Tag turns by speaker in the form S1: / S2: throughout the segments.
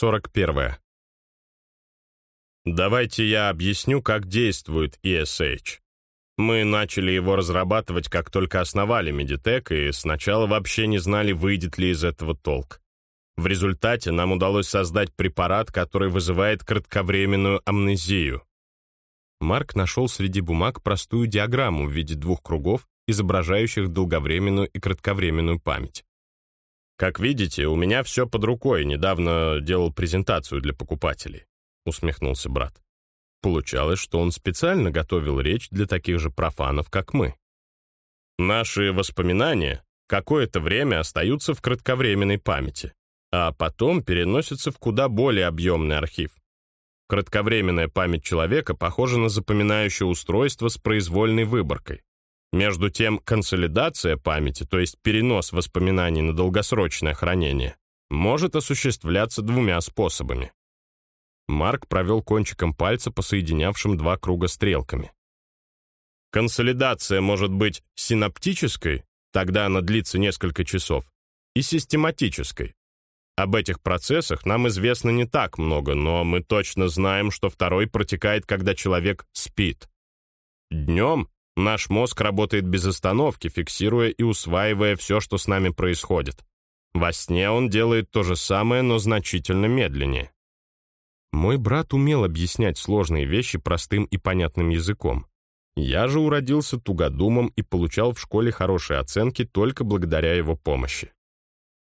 S1: 41. Давайте я объясню, как действует ESH. Мы начали его разрабатывать, как только основали Медитек, и сначала вообще не знали, выйдет ли из этого толк. В результате нам удалось создать препарат, который вызывает кратковременную амнезию. Марк нашел среди бумаг простую диаграмму в виде двух кругов, изображающих долговременную и кратковременную память. Как видите, у меня все под рукой, недавно делал презентацию для покупателей, усмехнулся брат. Получалось, что он специально готовил речь для таких же профанов, как мы. Наши воспоминания какое-то время остаются в кратковременной памяти, а потом переносятся в куда более объемный архив. Кратковременная память человека похожа на запоминающее устройство с произвольной выборкой. Между тем, консолидация памяти, то есть перенос воспоминаний на долгосрочное хранение, может осуществляться двумя способами. Марк провел кончиком пальца по соединявшим два круга стрелками. Консолидация может быть синаптической, тогда она длится несколько часов, и систематической. Об этих процессах нам известно не так много, но мы точно знаем, что второй протекает, когда человек спит. Днем наш мозг работает без остановки, фиксируя и усваивая все, что с нами происходит. Во сне он делает то же самое, но значительно медленнее. Мой брат умел объяснять сложные вещи простым и понятным языком. Я же уродился тугодумом и получал в школе хорошие оценки только благодаря его помощи.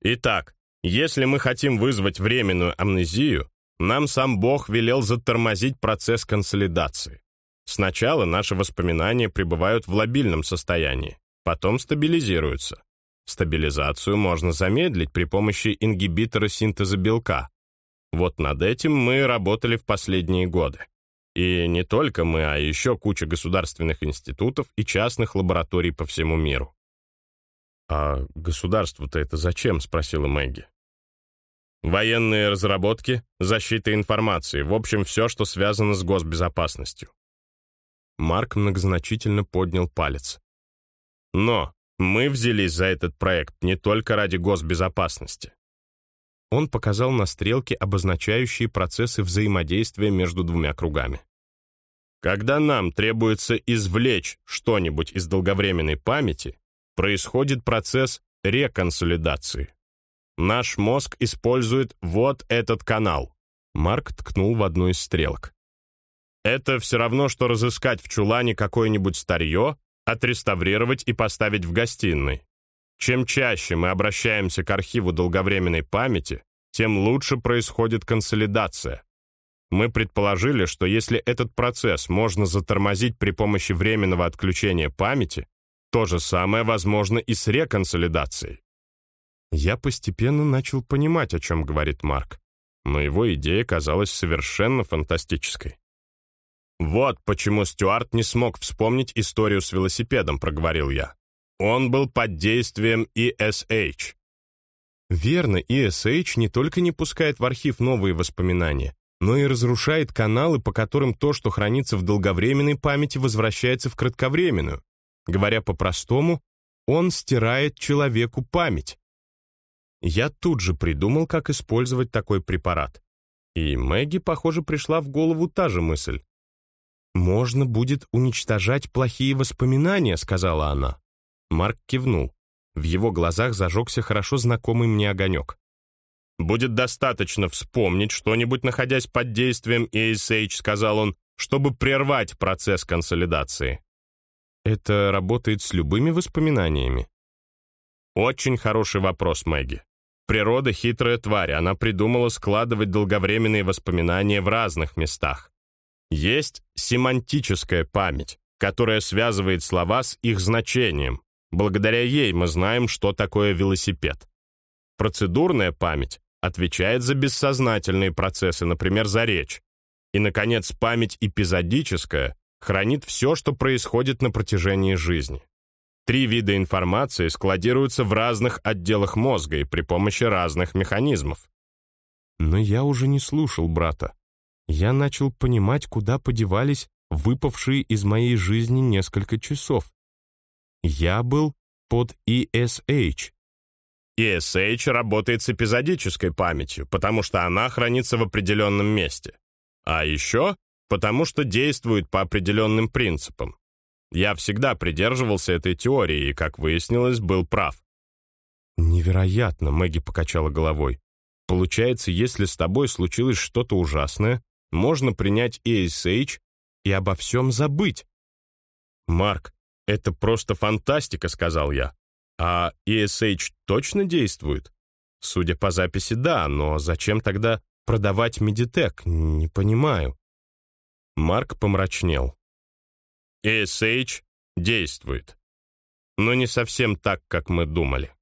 S1: Итак, если мы хотим вызвать временную амнезию, нам сам Бог велел затормозить процесс консолидации. Сначала наши воспоминания пребывают в лобильном состоянии, потом стабилизируются. Стабилизацию можно замедлить при помощи ингибитора синтеза белка, вот над этим мы работали в последние годы. И не только мы, а еще куча государственных институтов и частных лабораторий по всему миру. «А государству-то это зачем?» — спросила Мэгги. «Военные разработки, защита информации, в общем, все, что связано с госбезопасностью». Марк многозначительно поднял палец. «Но мы взялись за этот проект не только ради госбезопасности. Он показал на стрелки, обозначающие процессы взаимодействия между двумя кругами. Когда нам требуется извлечь что-нибудь из долговременной памяти, происходит процесс реконсолидации. Наш мозг использует вот этот канал. Марк ткнул в одну из стрелок. Это все равно, что разыскать в чулане какое-нибудь старье, отреставрировать и поставить в гостиной. Чем чаще мы обращаемся к архиву долговременной памяти, тем лучше происходит консолидация. Мы предположили, что если этот процесс можно затормозить при помощи временного отключения памяти, то же самое возможно и с реконсолидацией. Я постепенно начал понимать, о чем говорит Марк, но его идея казалась совершенно фантастической. «Вот почему Стюарт не смог вспомнить историю с велосипедом», — проговорил я. Он был под действием ESH. Верно, ESH не только не пускает в архив новые воспоминания, но и разрушает каналы, по которым то, что хранится в долговременной памяти, возвращается в кратковременную. Говоря по-простому, он стирает человеку память. Я тут же придумал, как использовать такой препарат. И Мэгги, похоже, пришла в голову та же мысль. «Можно будет уничтожать плохие воспоминания», — сказала она. Марк кивнул. В его глазах зажегся хорошо знакомый мне огонек. «Будет достаточно вспомнить что-нибудь, находясь под действием ESH», сказал он, чтобы прервать процесс консолидации. Это работает с любыми воспоминаниями? Очень хороший вопрос, Мэгги. Природа хитрая тварь, она придумала складывать долговременные воспоминания в разных местах. Есть семантическая память, которая связывает слова с их значением, Благодаря ей мы знаем, что такое велосипед. Процедурная память отвечает за бессознательные процессы, например, за речь. И, наконец, память эпизодическая хранит все, что происходит на протяжении жизни. Три вида информации складируются в разных отделах мозга и при помощи разных механизмов. Но я уже не слушал брата. Я начал понимать, куда подевались выпавшие из моей жизни несколько часов. Я был под ESH. ESH работает с эпизодической памятью, потому что она хранится в определенном месте. А еще потому что действует по определенным принципам. Я всегда придерживался этой теории и, как выяснилось, был прав.
S2: «Невероятно», — Мэгги покачала головой. «Получается, если с тобой случилось что-то ужасное, можно принять ESH и обо всем забыть».
S1: «Марк, это просто фантастика», — сказал я. «А ESH точно действует?» «Судя по записи, да, но зачем тогда продавать Медитек? Не понимаю». Марк помрачнел. ESH действует. Но не совсем так, как мы думали.